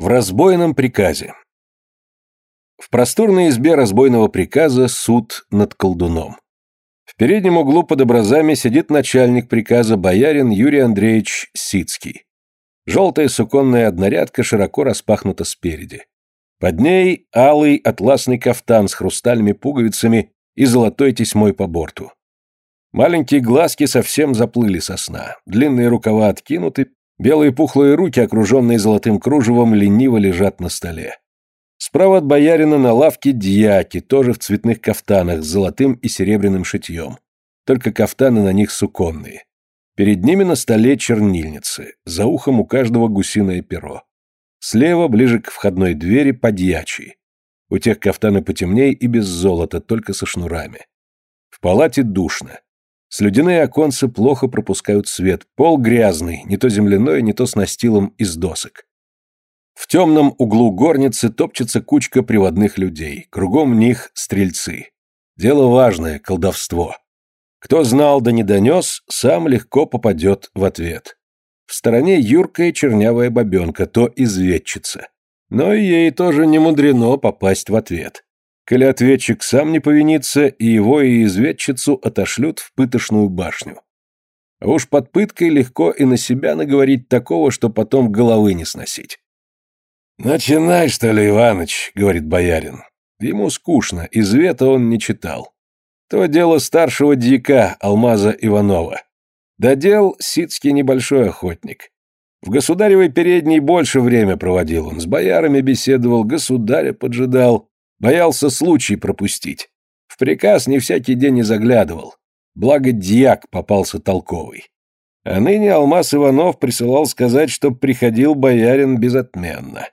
В разбойном приказе. В просторной избе разбойного приказа суд над колдуном. В переднем углу под образами сидит начальник приказа боярин Юрий Андреевич Сицкий. Желтая суконная однорядка широко распахнута спереди. Под ней алый атласный кафтан с хрустальными пуговицами и золотой тесьмой по борту. Маленькие глазки совсем заплыли со сна, длинные рукава откинуты, Белые пухлые руки, окруженные золотым кружевом, лениво лежат на столе. Справа от боярина на лавке дьяки, тоже в цветных кафтанах, с золотым и серебряным шитьем. Только кафтаны на них суконные. Перед ними на столе чернильницы, за ухом у каждого гусиное перо. Слева, ближе к входной двери, подьячий. У тех кафтаны потемней и без золота, только со шнурами. В палате душно. Слюдяные оконцы плохо пропускают свет, пол грязный, не то земляной, не то с настилом из досок. В темном углу горницы топчется кучка приводных людей, кругом них стрельцы. Дело важное, колдовство. Кто знал да не донес, сам легко попадет в ответ. В стороне юркая чернявая бабенка, то изведчица. Но ей тоже не мудрено попасть в ответ. Коли ответчик сам не повинится, и его и изведчицу отошлют в пытошную башню. А уж под пыткой легко и на себя наговорить такого, что потом головы не сносить. «Начинай, что ли, Иваныч», — говорит боярин. Ему скучно, извета он не читал. То дело старшего дьяка Алмаза Иванова. Додел Сицкий небольшой охотник. В государевой передней больше время проводил он, с боярами беседовал, государя поджидал, Боялся случай пропустить. В приказ не всякий день и заглядывал. Благо дьяк попался толковый. А ныне Алмаз Иванов присылал сказать, что приходил боярин безотменно.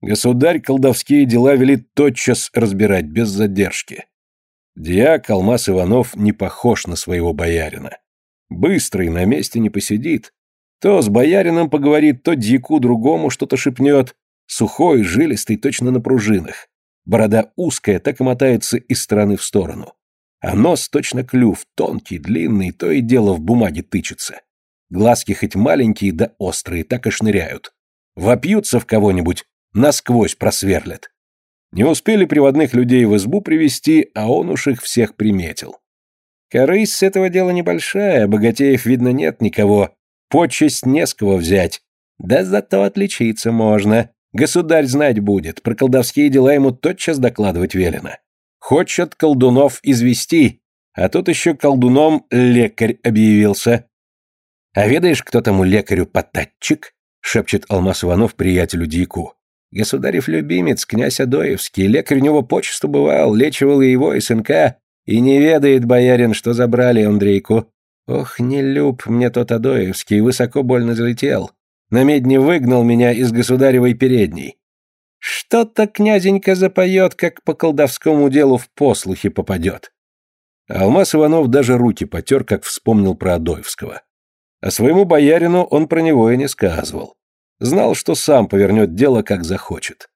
Государь колдовские дела велит тотчас разбирать, без задержки. Дьяк Алмаз Иванов не похож на своего боярина. Быстрый, на месте не посидит. То с боярином поговорит, то дьяку другому что-то шепнет. Сухой, жилистый, точно на пружинах. Борода узкая, так и мотается из стороны в сторону. А нос точно клюв, тонкий, длинный, то и дело в бумаге тычется. Глазки хоть маленькие да острые, так и шныряют. Вопьются в кого-нибудь, насквозь просверлят. Не успели приводных людей в избу привести, а он уж их всех приметил. Корысть с этого дела небольшая, богатеев, видно, нет никого. Почесть не с кого взять. Да зато отличиться можно. Государь знать будет, про колдовские дела ему тотчас докладывать велено. Хочет колдунов извести, а тут еще колдуном лекарь объявился. А ведаешь, кто тому лекарю потатчик? шепчет Алмаз Иванов приятелю Дику. Государев любимец, князь Адоевский, лекарь у него почесту бывал, лечивал и его, и сынка, и не ведает боярин, что забрали Андрейку. Ох, не люб мне тот Адоевский, высоко больно залетел. На медне выгнал меня из государевой передней. Что-то князенька запоет, как по колдовскому делу в послухи попадет. Алмаз Иванов даже руки потер, как вспомнил про Адоевского. А своему боярину он про него и не сказывал. Знал, что сам повернет дело, как захочет.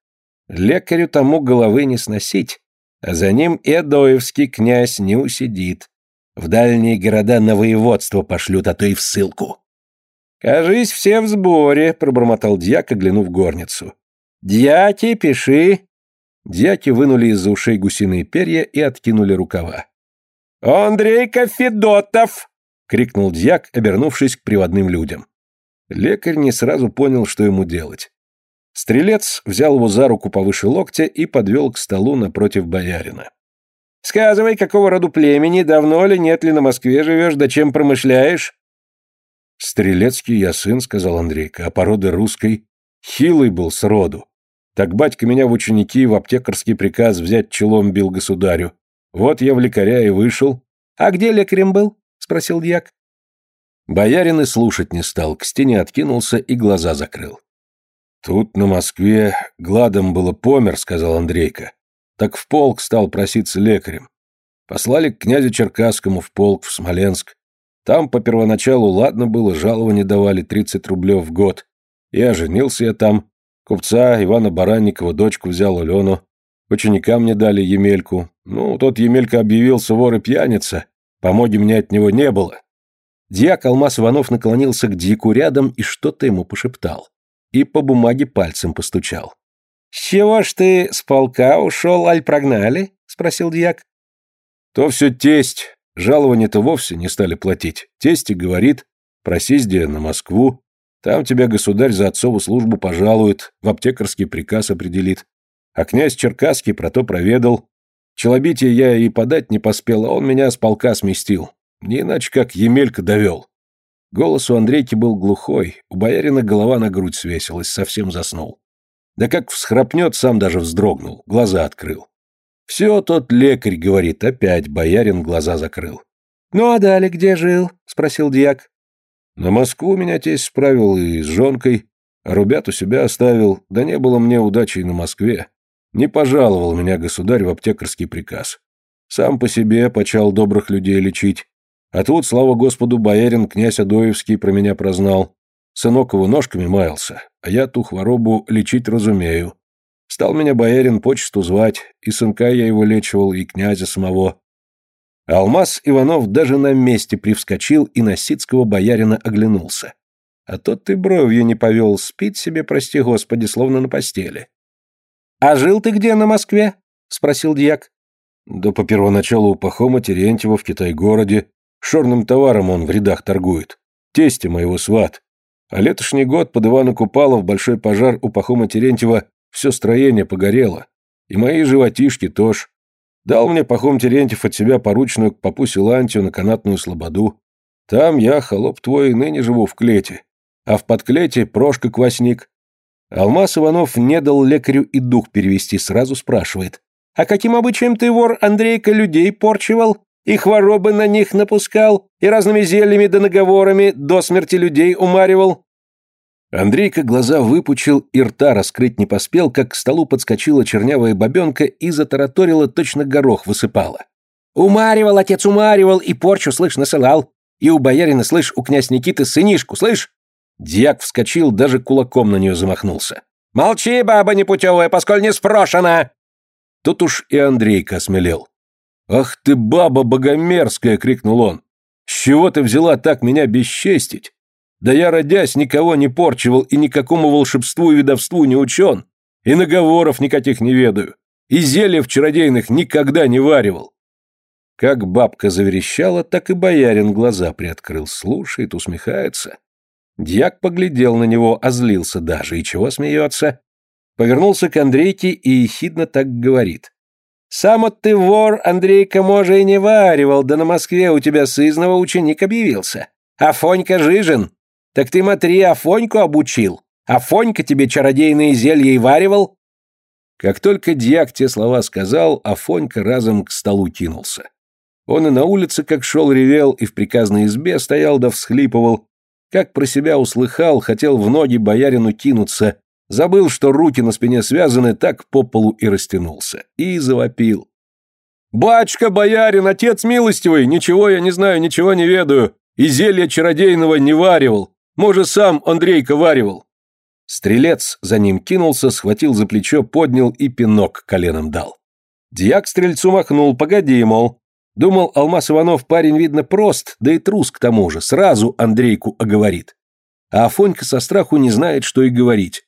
Лекарю тому головы не сносить, а за ним и Адоевский князь не усидит. В дальние города на воеводство пошлют, а то и в ссылку. «Кажись, все в сборе», — пробормотал дьяк, оглянув горницу. «Дьяки, пиши». Дьяки вынули из-за ушей гусиные перья и откинули рукава. «Андрейка Федотов!» — крикнул дьяк, обернувшись к приводным людям. Лекарь не сразу понял, что ему делать. Стрелец взял его за руку повыше локтя и подвел к столу напротив боярина. «Сказывай, какого роду племени, давно ли, нет ли на Москве живешь, да чем промышляешь?» «Стрелецкий я сын», — сказал Андрейка, — «а породы русской. Хилый был сроду. Так батька меня в ученики в аптекарский приказ взять челом бил государю. Вот я в лекаря и вышел». «А где лекарем был?» — спросил дьяк. Боярин и слушать не стал, к стене откинулся и глаза закрыл. «Тут, на Москве, гладом было помер», — сказал Андрейка. «Так в полк стал проситься лекарем. Послали к князю Черкасскому в полк, в Смоленск. Там по первоначалу ладно было, жалование давали 30 рублев в год. Я женился я там. Купца Ивана Баранникова дочку взял Алену. Ученикам мне дали Емельку. Ну, тот Емелька объявился вор и пьяница. Помоги мне от него не было. Дьяк Алмаз Иванов наклонился к Дику рядом и что-то ему пошептал. и по бумаге пальцем постучал. «С чего ж ты с полка ушел, аль прогнали?» — спросил дьяк. «То все тесть. Жалование-то вовсе не стали платить. Тесть и говорит, просись где на Москву, там тебя государь за отцову службу пожалует, в аптекарский приказ определит. А князь Черкасский про то проведал. Челобитие я и подать не поспел, а он меня с полка сместил. Не иначе как Емелька довел. Голос у Андрейки был глухой, у боярина голова на грудь свесилась, совсем заснул. Да как всхрапнет, сам даже вздрогнул, глаза открыл. Все тот лекарь говорит, опять боярин глаза закрыл. «Ну а далее где жил?» — спросил дьяк. «На Москву меня тесть справил и с жонкой, а рубят у себя оставил, да не было мне удачи и на Москве. Не пожаловал меня государь в аптекарский приказ. Сам по себе почал добрых людей лечить. А тут, слава господу, боярин князь Адоевский про меня прознал. Сынок его ножками маялся, а я ту хворобу лечить разумею. Стал меня боярин почту звать, и сынка я его лечивал, и князя самого. Алмаз Иванов даже на месте привскочил и на ситского боярина оглянулся. А тот ты бровью не повел, спит себе, прости господи, словно на постели. «А жил ты где на Москве?» — спросил дьяк. «Да по первоначалу у Пахома Терентьева в Китай-городе, Шорным товаром он в рядах торгует. Тесте моего сват. А летошний год под Ивана Купала в большой пожар у Пахома Терентьева все строение погорело. И мои животишки тоже. Дал мне Пахом Терентьев от себя поручную к попу Силантию на канатную слободу. Там я, холоп твой, ныне живу в клете. А в подклете Прошка Квасник. Алмаз Иванов не дал лекарю и дух перевести, сразу спрашивает. «А каким обычаем ты, вор, Андрейка, людей порчивал?» и хворобы на них напускал, и разными зельями да наговорами до смерти людей умаривал». Андрейка глаза выпучил и рта раскрыть не поспел, как к столу подскочила чернявая бабенка и затараторила, точно горох высыпала. «Умаривал, отец умаривал, и порчу, слышь, насылал. И у боярина, слышь, у князь Никиты сынишку, слышь?» Дьяк вскочил, даже кулаком на нее замахнулся. «Молчи, баба непутевая, поскольку не спрошена!» Тут уж и Андрейка осмелел. «Ах ты, баба богомерзкая!» — крикнул он. «С чего ты взяла так меня бесчестить? Да я, родясь, никого не порчивал и никакому волшебству и ведовству не учен, и наговоров никаких не ведаю, и зельев чародейных никогда не варивал». Как бабка заверещала, так и боярин глаза приоткрыл, слушает, усмехается. Дьяк поглядел на него, озлился даже, и чего смеется? Повернулся к Андрейке и ехидно так говорит. Сам от ты вор, Андрейка, може, и не варивал, да на Москве у тебя сызного ученик объявился. Афонька Жижин. Так ты, матри, Афоньку обучил. Афонька тебе чародейные зелья и варивал?» Как только дьяк те слова сказал, Афонька разом к столу кинулся. Он и на улице, как шел, ревел, и в приказной избе стоял да всхлипывал. Как про себя услыхал, хотел в ноги боярину кинуться, Забыл, что руки на спине связаны, так по полу и растянулся. И завопил. «Батюшка, боярин, отец милостивый, ничего я не знаю, ничего не ведаю, и зелья чародейного не варивал. Может, сам Андрейка варивал». Стрелец за ним кинулся, схватил за плечо, поднял и пинок коленом дал. Дьяк стрельцу махнул, погоди, мол. Думал, Алмаз Иванов парень, видно, прост, да и трус к тому же, сразу Андрейку оговорит. А Афонька со страху не знает, что и говорить.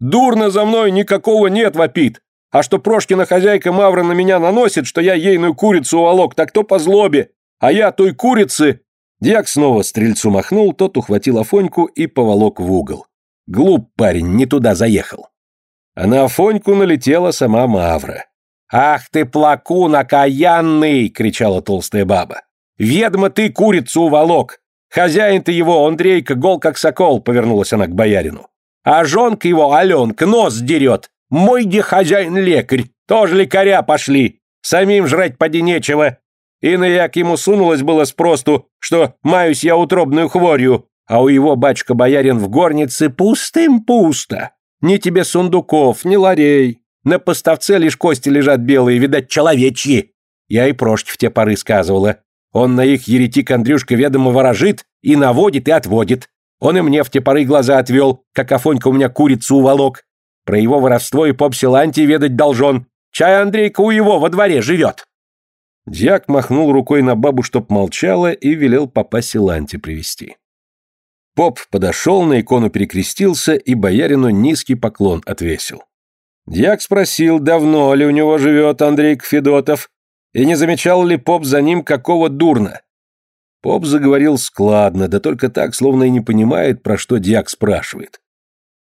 Дурно за мной никакого нет, вопит. А что Прошкина хозяйка Мавра на меня наносит, что я ейную курицу уволок, так то по злобе. А я той курицы...» Дьяк снова стрельцу махнул, тот ухватил Афоньку и поволок в угол. Глуп парень, не туда заехал. А на Афоньку налетела сама Мавра. «Ах ты, плакун окаянный!» — кричала толстая баба. «Ведьма ты курицу уволок! Хозяин ты его, Андрейка, гол как сокол!» — повернулась она к боярину. А жонка его, Аленка, нос дерет. Мой где хозяин лекарь, тоже лекаря пошли. Самим жрать поди нечего. И на як ему сунулось было спросту, что маюсь я утробную хворью, а у его бачка-боярин в горнице пустым пусто. Ни тебе сундуков, ни ларей. На поставце лишь кости лежат белые, видать, человечьи. Я и прошки в те поры сказывала. Он на их еретик Андрюшка ведомо ворожит и наводит, и отводит. Он и мне в те поры глаза отвел, как Афонька у меня курицу уволок. Про его воровство и поп Силантий ведать должен. Чай Андрейка у его во дворе живет. Дьяк махнул рукой на бабу, чтоб молчала, и велел папа Силанти привести. Поп подошел, на икону перекрестился и боярину низкий поклон отвесил. Дьяк спросил, давно ли у него живет Андрей Федотов, и не замечал ли поп за ним какого дурна. Поп заговорил складно, да только так, словно и не понимает, про что дьяк спрашивает.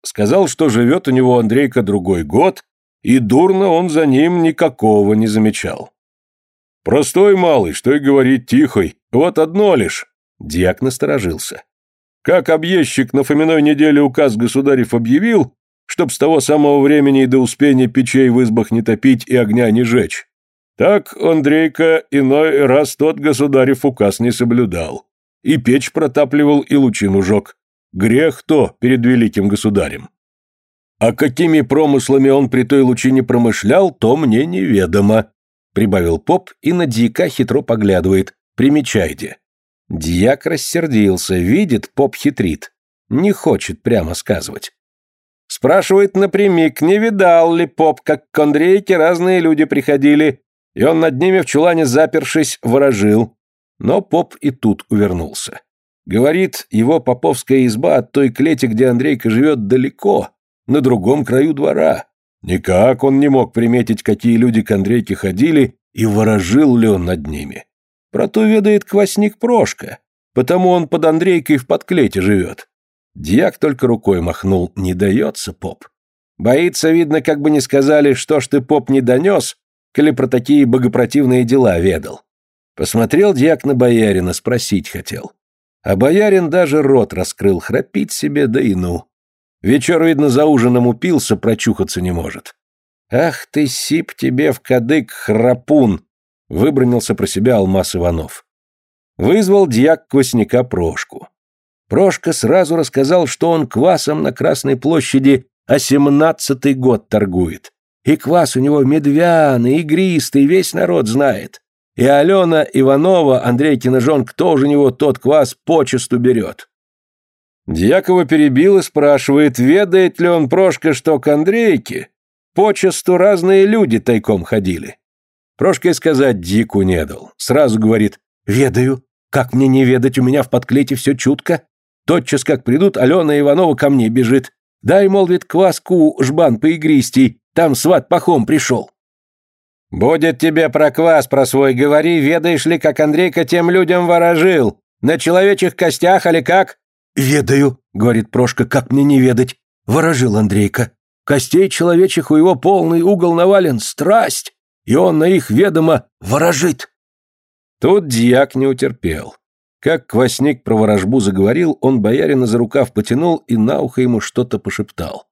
Сказал, что живет у него Андрейка другой год, и дурно он за ним никакого не замечал. «Простой малый, что и говорить тихой, вот одно лишь». Дьяк насторожился. Как объездчик на Фоминой неделе указ государев объявил, чтоб с того самого времени и до успения печей в избах не топить и огня не жечь, так Андрейка иной раз тот государев указ не соблюдал. И печь протапливал, и лучину жег. Грех то перед великим государем. А какими промыслами он при той лучине промышлял, то мне неведомо, прибавил поп и на дьяка хитро поглядывает. Примечайте. Дьяк рассердился, видит, поп хитрит. Не хочет прямо сказывать. Спрашивает напрямик, не видал ли поп, как к Андрейке разные люди приходили, и он над ними в чулане запершись ворожил. Но поп и тут увернулся. Говорит, его поповская изба от той клети, где Андрейка живет, далеко, на другом краю двора. Никак он не мог приметить, какие люди к Андрейке ходили, и ворожил ли он над ними. Про то ведает квасник Прошка, потому он под Андрейкой в подклете живет. Дьяк только рукой махнул, не дается поп. Боится, видно, как бы не сказали, что ж ты, поп, не донес, коли про такие богопротивные дела ведал. Посмотрел дьяк на боярина, спросить хотел. А боярин даже рот раскрыл, храпить себе, да и ну. Вечер, видно, за ужином упился, прочухаться не может. «Ах ты, сип тебе в кадык, храпун!» — выбронился про себя Алмаз Иванов. Вызвал дьяк квасника Прошку. Прошка сразу рассказал, что он квасом на Красной площади а семнадцатый год торгует. И квас у него медвяный, игристый, весь народ знает. И Алена Иванова, Андрейкина жонка, тоже у него тот квас почесту берет. Дьякова перебил и спрашивает, ведает ли он Прошка, что к Андрейке почесту разные люди тайком ходили. Прошка и сказать дику не дал. Сразу говорит, ведаю, как мне не ведать, у меня в подклете все чутко. Тотчас как придут, Алена Иванова ко мне бежит. Дай, молвит, кваску жбан поигристей, там сват пахом пришел. Будет тебе про квас про свой говори, ведаешь ли, как Андрейка тем людям ворожил? На человечьих костях, али как? Ведаю, говорит Прошка, как мне не ведать. Ворожил Андрейка. Костей человечьих у его полный угол навален, страсть, и он на их ведомо ворожит. Тут дьяк не утерпел. Как квасник про ворожбу заговорил, он боярина за рукав потянул и на ухо ему что-то пошептал.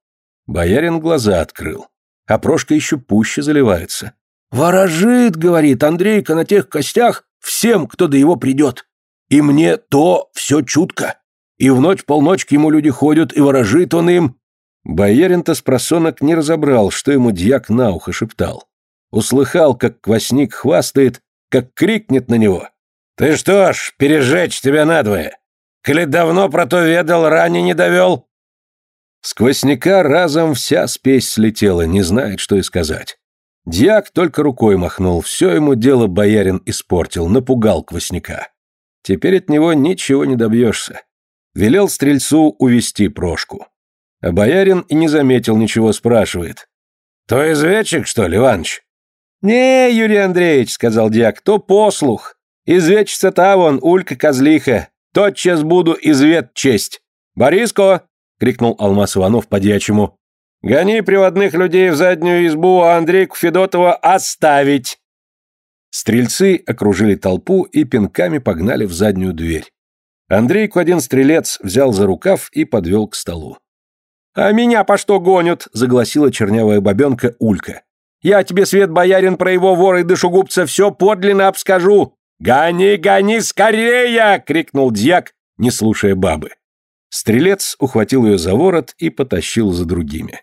Боярин глаза открыл, а Прошка еще пуще заливается. «Ворожит, — говорит Андрейка, — на тех костях всем, кто до его придет. И мне то все чутко. И в ночь полночь к ему люди ходят, и ворожит он им». Боярин-то с просонок не разобрал, что ему дьяк на ухо шептал. Услыхал, как квасник хвастает, как крикнет на него. «Ты что ж, пережечь тебя надвое? Коли давно про то ведал, ранее не довел?» Сквозняка разом вся спесь слетела, не знает, что и сказать. Дьяк только рукой махнул, все ему дело боярин испортил, напугал квасняка. Теперь от него ничего не добьешься. Велел стрельцу увести прошку. А боярин и не заметил ничего, спрашивает. «То извечек, что ли, Иваныч?» «Не, Юрий Андреевич», — сказал дьяк, — «то послух. Извечится та вон, улька козлиха. Тотчас буду извет честь. Бориско!» — крикнул Алмаз Иванов по-дьячему. «Гони приводных людей в заднюю избу, а Андрейку Федотова оставить!» Стрельцы окружили толпу и пинками погнали в заднюю дверь. Андрейку один стрелец взял за рукав и подвел к столу. «А меня по что гонят?» — загласила чернявая бабенка Улька. «Я тебе, свет боярин, про его вора и душегубца все подлинно обскажу. «Гони, гони скорее!» — крикнул дьяк, не слушая бабы. Стрелец ухватил ее за ворот и потащил за другими.